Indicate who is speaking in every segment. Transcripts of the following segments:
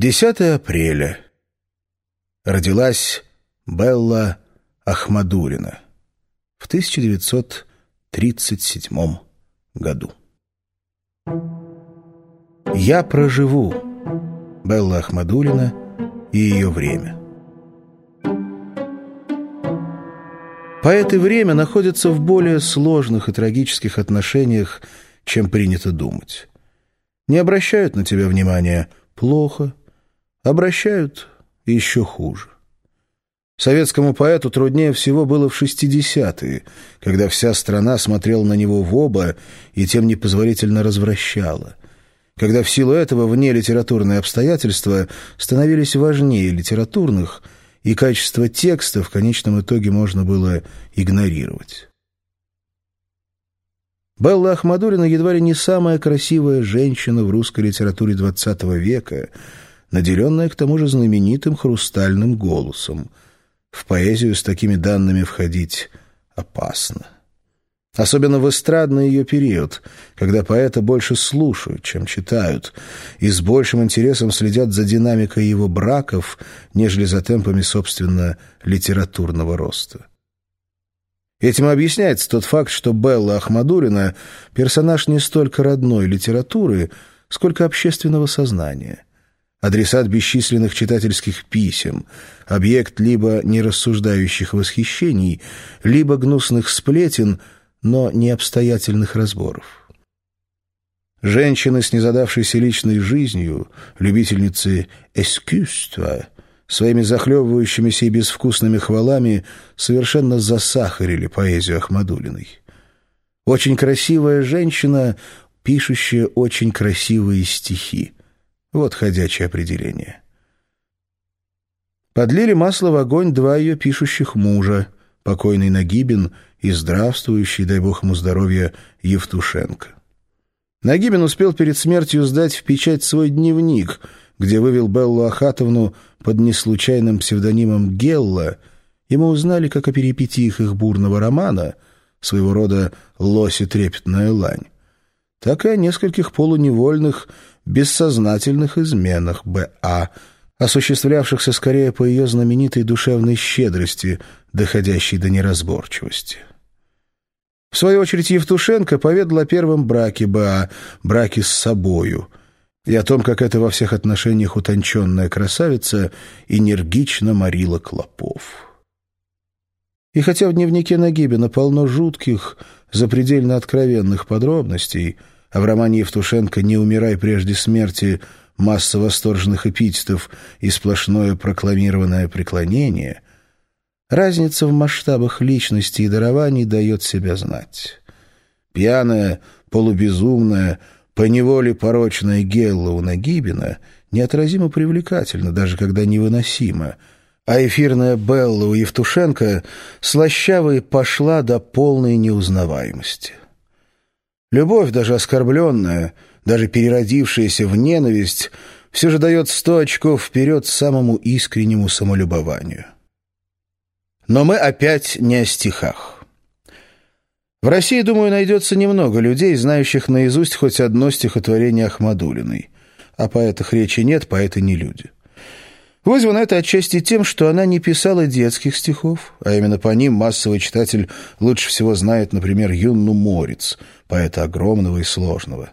Speaker 1: 10 апреля. Родилась Белла Ахмадулина в 1937 году. Я проживу Белла Ахмадулина и ее время. Поэт и время находятся в более сложных и трагических отношениях, чем принято думать. Не обращают на тебя внимания плохо, обращают еще хуже. Советскому поэту труднее всего было в 60-е, когда вся страна смотрела на него в оба и тем непозволительно развращала. Когда в силу этого вне литературные обстоятельства становились важнее литературных, и качество текста в конечном итоге можно было игнорировать. Белла Ахмадулина едва ли не самая красивая женщина в русской литературе XX века, наделенная к тому же знаменитым хрустальным голосом. В поэзию с такими данными входить опасно. Особенно в эстрадный ее период, когда поэта больше слушают, чем читают, и с большим интересом следят за динамикой его браков, нежели за темпами, собственно, литературного роста. Этим объясняется тот факт, что Белла Ахмадулина — персонаж не столько родной литературы, сколько общественного сознания. Адресат бесчисленных читательских писем, объект либо нерассуждающих восхищений, либо гнусных сплетен, но не обстоятельных разборов. Женщины с незадавшейся личной жизнью, любительницы эскюства — своими захлебывающимися и безвкусными хвалами совершенно засахарили поэзию Ахмадулиной. Очень красивая женщина, пишущая очень красивые стихи. Вот ходячее определение. Подлили масло в огонь два ее пишущих мужа, покойный Нагибин и здравствующий, дай бог ему здоровья, Евтушенко. Нагибин успел перед смертью сдать в печать свой дневник — где вывел Беллу Ахатовну под неслучайным псевдонимом Гелла, и мы узнали, как о перипетиях их бурного романа, своего рода «Лось и трепетная лань», так и о нескольких полуневольных, бессознательных изменах Б.А., осуществлявшихся скорее по ее знаменитой душевной щедрости, доходящей до неразборчивости. В свою очередь Евтушенко поведал о первом браке Б.А., браке с собою, и о том, как это во всех отношениях утонченная красавица энергично морила клопов. И хотя в дневнике Нагибина полно жутких, запредельно откровенных подробностей, а в романе Евтушенко «Не умирай прежде смерти» масса восторженных эпитетов и сплошное прокламированное преклонение, разница в масштабах личности и дарований дает себя знать. Пьяная, полубезумная, Поневоле порочная Гелла у Нагибина неотразимо привлекательна, даже когда невыносима, а эфирная Белла у Евтушенко слащавой пошла до полной неузнаваемости. Любовь, даже оскорбленная, даже переродившаяся в ненависть, все же дает сто очков вперед самому искреннему самолюбованию. Но мы опять не о стихах. В России, думаю, найдется немного людей, знающих наизусть хоть одно стихотворение Ахмадулиной. О поэтах речи нет, поэты не люди. Вызвано это отчасти тем, что она не писала детских стихов, а именно по ним массовый читатель лучше всего знает, например, Юнну Морец, поэта огромного и сложного.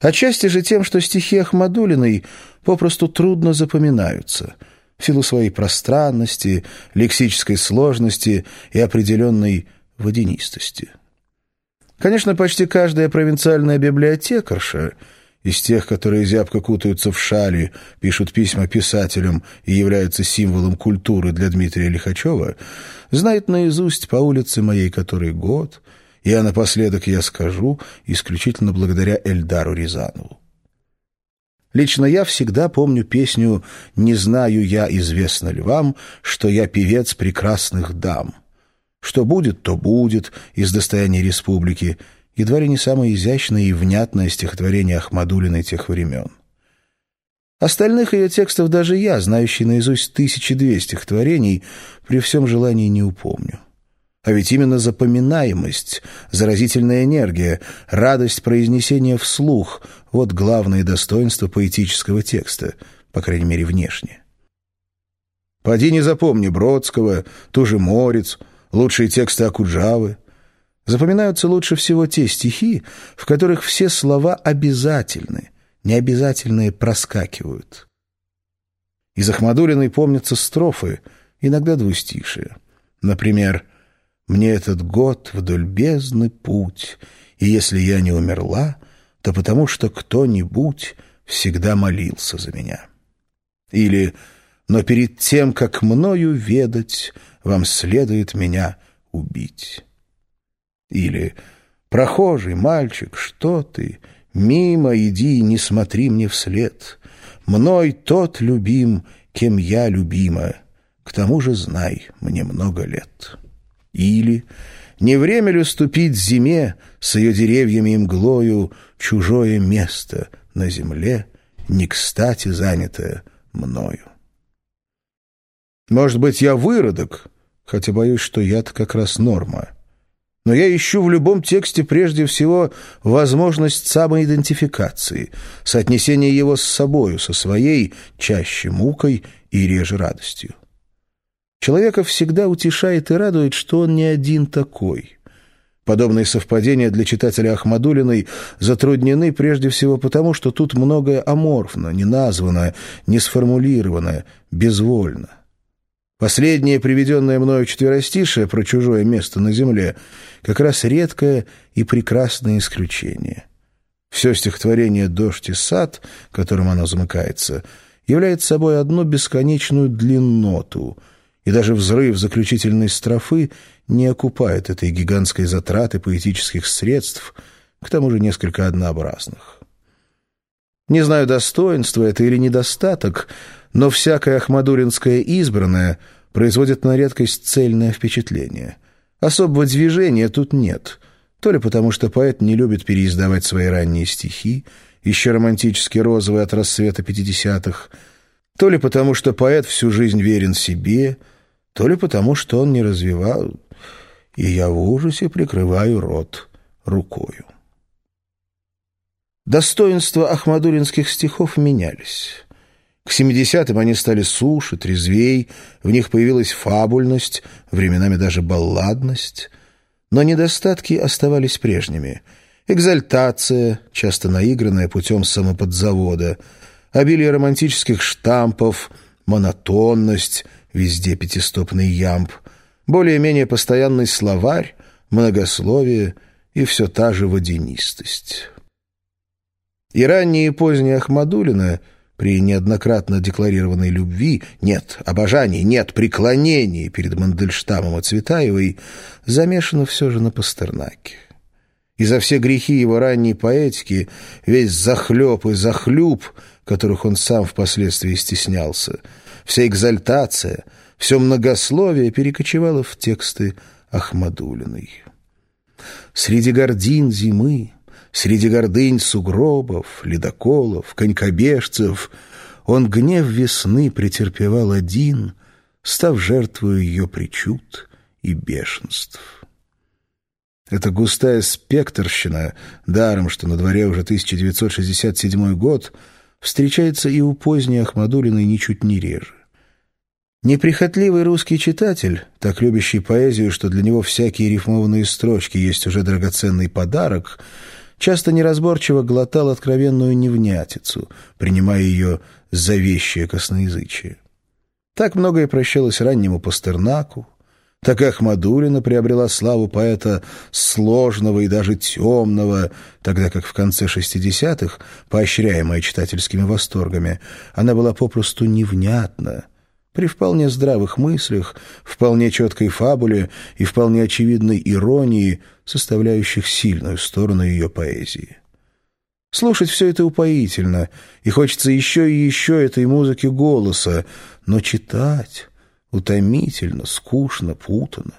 Speaker 1: Отчасти же тем, что стихи Ахмадулиной попросту трудно запоминаются в силу своей пространности, лексической сложности и определенной водянистости. Конечно, почти каждая провинциальная библиотекарша из тех, которые зябко кутаются в шали, пишут письма писателям и являются символом культуры для Дмитрия Лихачева, знает наизусть по улице моей который год, и а напоследок я скажу исключительно благодаря Эльдару Рязанову. Лично я всегда помню песню «Не знаю я, известно ли вам, что я певец прекрасных дам». Что будет, то будет из достояния республики, едва ли не самое изящное и внятное стихотворение Ахмадулиной тех времен. Остальных ее текстов даже я, знающий наизусть тысячи две стихотворений, при всем желании не упомню. А ведь именно запоминаемость, заразительная энергия, радость произнесения вслух — вот главное достоинство поэтического текста, по крайней мере, внешне. Поди не запомни Бродского, ту же Морец, лучшие тексты Акуджавы. Запоминаются лучше всего те стихи, в которых все слова обязательны, необязательные проскакивают. Из Ахмадулиной помнятся строфы, иногда двустишие. Например, «Мне этот год вдоль бездны путь, и если я не умерла, то потому что кто-нибудь всегда молился за меня». Или «Но перед тем, как мною ведать, вам следует меня убить». Или «Прохожий, мальчик, что ты? Мимо иди, не смотри мне вслед. Мной тот любим, кем я любима. К тому же знай, мне много лет». Или «Не время ли ступить зиме с ее деревьями и мглою чужое место на земле, не кстати занятое мною?» Может быть, я выродок, хотя боюсь, что я-то как раз норма. Но я ищу в любом тексте прежде всего возможность самоидентификации, соотнесения его с собою, со своей чаще мукой и реже радостью. Человека всегда утешает и радует, что он не один такой. Подобные совпадения для читателя Ахмадулиной затруднены прежде всего потому, что тут многое аморфно, неназванное, не сформулированное, безвольно. Последнее приведенное мною четверостишее про чужое место на земле как раз редкое и прекрасное исключение. Все стихотворение «Дождь и сад», которым оно замыкается, является собой одну бесконечную длинноту, и даже взрыв заключительной строфы не окупает этой гигантской затраты поэтических средств, к тому же несколько однообразных. Не знаю, достоинство это или недостаток — но всякое ахмадулинское избранное производит на редкость цельное впечатление. Особого движения тут нет, то ли потому, что поэт не любит переиздавать свои ранние стихи, еще романтически розовые от рассвета пятидесятых, то ли потому, что поэт всю жизнь верен себе, то ли потому, что он не развивал, и я в ужасе прикрываю рот рукою. Достоинства ахмадулинских стихов менялись. К 70-м они стали суше, трезвей, в них появилась фабульность, временами даже балладность. Но недостатки оставались прежними. Экзальтация, часто наигранная путем самоподзавода, обилие романтических штампов, монотонность, везде пятистопный ямб, более-менее постоянный словарь, многословие и все та же водянистость. И ранние и поздние Ахмадулина — при неоднократно декларированной любви, нет обожании, нет преклонении перед Мандельштамом и Цветаевой, замешано все же на Пастернаке. И за все грехи его ранней поэтики, весь захлеб и захлюб, которых он сам впоследствии стеснялся, вся экзальтация, все многословие перекочевало в тексты Ахмадулиной. Среди гордин зимы Среди гордынь сугробов, ледоколов, конькобежцев Он гнев весны претерпевал один, Став жертвою ее причуд и бешенств. Эта густая спектрщина, даром, что на дворе уже 1967 год, встречается и у поздней Ахмадулиной ничуть не реже. Неприхотливый русский читатель, так любящий поэзию, что для него всякие рифмованные строчки есть уже драгоценный подарок — часто неразборчиво глотал откровенную невнятицу, принимая ее за вещее косноязычие. Так многое прощалось раннему Пастернаку, так и Ахмадулина приобрела славу поэта сложного и даже темного, тогда как в конце 60-х, поощряемая читательскими восторгами, она была попросту невнятна, при вполне здравых мыслях, вполне четкой фабуле и вполне очевидной иронии, составляющих сильную сторону ее поэзии. Слушать все это упоительно, и хочется еще и еще этой музыки голоса, но читать утомительно, скучно, путано.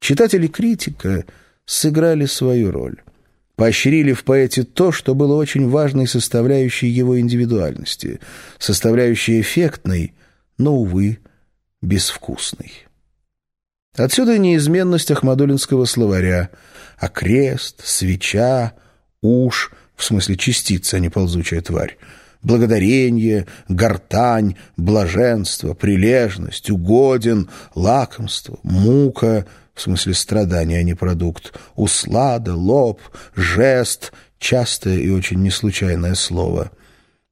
Speaker 1: Читатели критика сыграли свою роль поощрили в поэте то, что было очень важной составляющей его индивидуальности, составляющей эффектной, но, увы, безвкусной. Отсюда неизменность Ахмадулинского словаря, а крест, свеча, уж, в смысле частица, а не ползучая тварь, благодарение, гортань, блаженство, прилежность, угоден, лакомство, мука, в смысле страдания, а не продукт, услада, лоб, жест, частое и очень неслучайное слово —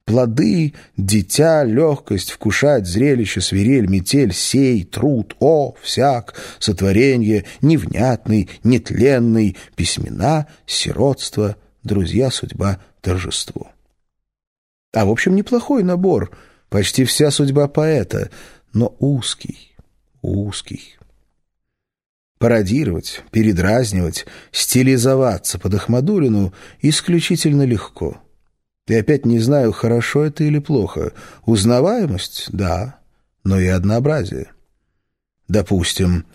Speaker 1: Плоды, дитя, легкость, вкушать, зрелище, свирель, метель, сей, труд, о, всяк, сотворение, невнятный, нетленный, письмена, сиротство, друзья, судьба, торжество. А в общем неплохой набор, почти вся судьба поэта, но узкий, узкий. Пародировать, передразнивать, стилизоваться под Ахмадулину исключительно легко — и опять не знаю, хорошо это или плохо. Узнаваемость — да, но и однообразие. Допустим,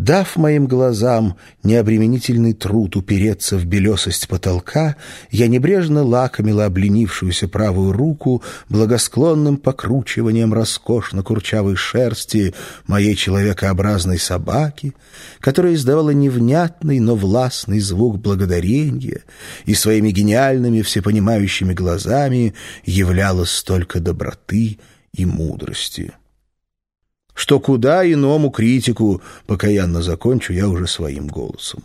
Speaker 1: Дав моим глазам необременительный труд упереться в белесость потолка, я небрежно лакомила обленившуюся правую руку благосклонным покручиванием роскошно курчавой шерсти моей человекообразной собаки, которая издавала невнятный, но властный звук благодарения и своими гениальными всепонимающими глазами являла столько доброты и мудрости что куда иному критику, покаянно закончу я уже своим голосом.